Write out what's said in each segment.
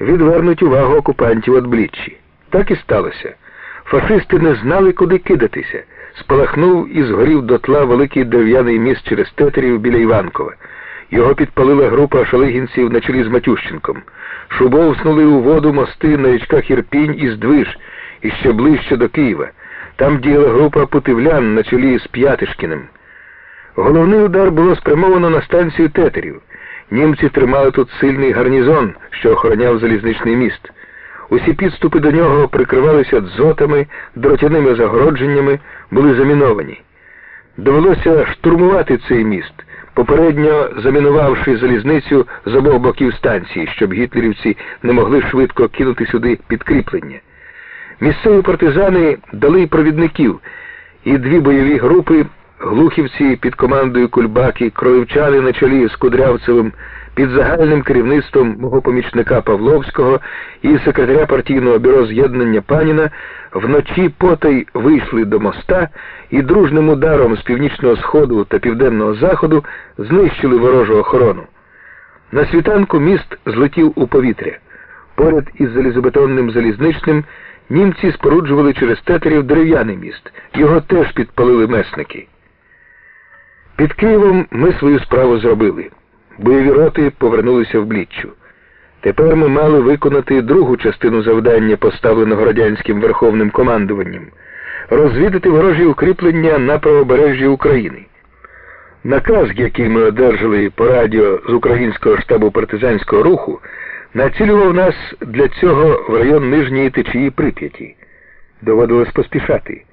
відвернуть увагу окупантів від бліччі. Так і сталося. Фашисти не знали, куди кидатися. Спалахнув і згорів дотла великий дерев'яний міст через тетерів біля Іванкова. Його підпалила група шалигінців на чолі з Матющенком. Шубовснули у воду мости на річках Ірпінь і Здвиж, і ще ближче до Києва. Там діяла група путивлян на чолі з П'ятишкіним. Головний удар було спрямовано на станцію тетерів. Німці тримали тут сильний гарнізон, що охороняв залізничний міст. Усі підступи до нього прикривалися дзотами, дротяними загородженнями, були заміновані. Довелося штурмувати цей міст, попередньо замінувавши залізницю з обох боків станції, щоб гітлерівці не могли швидко кинути сюди підкріплення. Місцеві партизани дали провідників, і дві бойові групи, глухівці під командою Кульбаки, кроївчани на чолі з Кудрявцевим, під загальним керівництвом мого помічника Павловського і секретаря партійного бюро з'єднання Паніна вночі потай вийшли до моста і дружним ударом з північного сходу та південного заходу знищили ворожу охорону. На світанку міст злетів у повітря. Поряд із залізобетонним залізничним німці споруджували через тетерів дерев'яний міст. Його теж підпалили месники. Під Києвом ми свою справу зробили. Бойові роти повернулися в Бліччю. Тепер ми мали виконати другу частину завдання, поставленого радянським верховним командуванням розвідати ворожі укріплення на правобережжі України. Наказ, який ми одержали по радіо з українського штабу партизанського руху, націлював нас для цього в район нижньої течії Прип'яті. Доводилось поспішати.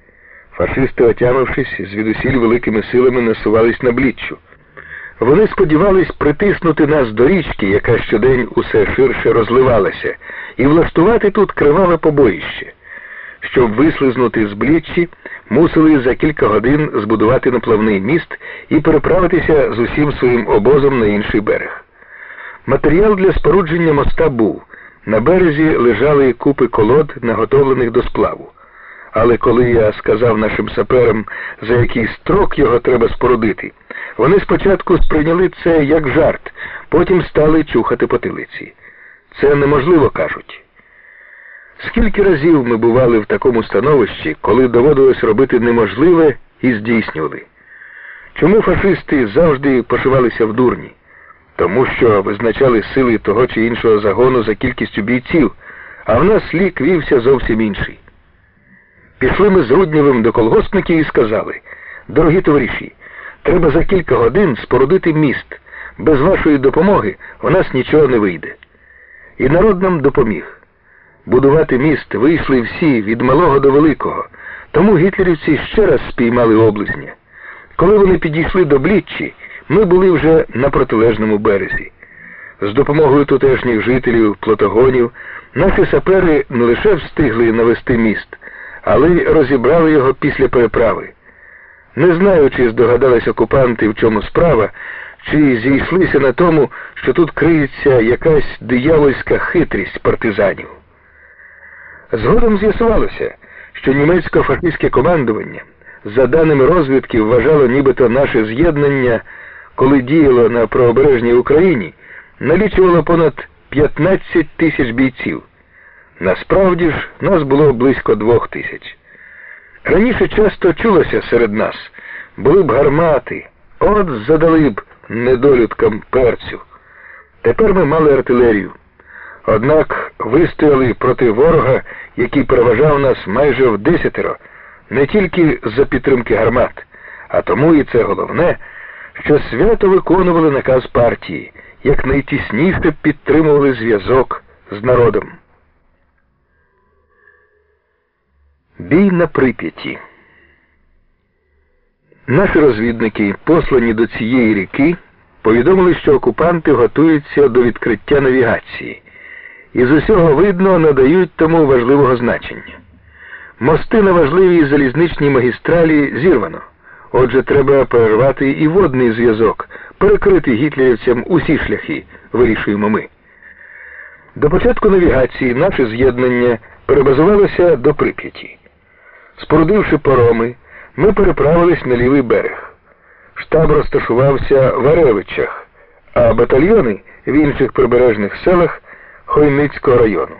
Фашисти, отямившись, звідусіль великими силами насувались на Бліччю. Вони сподівались притиснути нас до річки, яка щодень усе ширше розливалася, і влаштувати тут криваве побоїще. Щоб вислизнути з Бліччі, мусили за кілька годин збудувати наплавний міст і переправитися з усім своїм обозом на інший берег. Матеріал для спорудження моста був. На березі лежали купи колод, наготовлених до сплаву. Але коли я сказав нашим саперам, за який строк його треба спорудити, вони спочатку сприйняли це як жарт, потім стали чухати потилиці. Це неможливо кажуть. Скільки разів ми бували в такому становищі, коли доводилось робити неможливе і здійснювали? Чому фашисти завжди пошивалися в дурні? Тому що визначали сили того чи іншого загону за кількістю бійців, а в нас лік вівся зовсім інший. Пішли ми з Руднєвим до колгоспників і сказали, дорогі товариші, треба за кілька годин спорудити міст. Без вашої допомоги у нас нічого не вийде. І народ нам допоміг. Будувати міст вийшли всі від малого до великого, тому гітлерівці ще раз спіймали облизня. Коли вони підійшли до Бліччі, ми були вже на протилежному березі. З допомогою тутешніх жителів, плотогонів, наші сапери не лише встигли навести міст, але розібрали його після переправи. Не знаю, чи здогадались окупанти, в чому справа, чи зійшлися на тому, що тут криється якась диявольська хитрість партизанів. Згодом з'ясувалося, що німецько-фашистське командування, за даними розвідки, вважало нібито наше з'єднання, коли діяло на правобережній Україні, налічувало понад 15 тисяч бійців. Насправді ж нас було близько двох тисяч. Раніше часто чулося серед нас, були б гармати, от задали б недолюдкам перцю. Тепер ми мали артилерію. Однак вистояли проти ворога, який переважав нас майже в десятеро, не тільки за підтримки гармат, а тому і це головне, що свято виконували наказ партії, як найтісніше підтримували зв'язок з народом. Бій на прип'яті. Наші розвідники, послані до цієї ріки, повідомили, що окупанти готуються до відкриття навігації і з усього видно надають тому важливого значення. Мости на важливій залізничній магістралі зірвано. Отже, треба перервати і водний зв'язок, перекрити гітлерівцям усі шляхи, вирішуємо ми. До початку навігації наше з'єднання перебазувалося до Прип'яті. Спорудивши пороми, ми переправились на лівий берег. Штаб розташувався в Аревичах, а батальйони в інших прибережних селах Хойницького району.